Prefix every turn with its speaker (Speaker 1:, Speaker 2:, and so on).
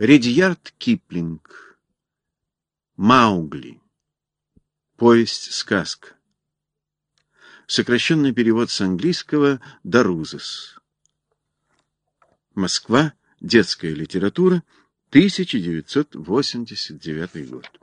Speaker 1: Редьярд Киплинг. Маугли. Повесть-сказка. Сокращенный перевод с английского «Дарузас». Москва. Детская литература. 1989 год.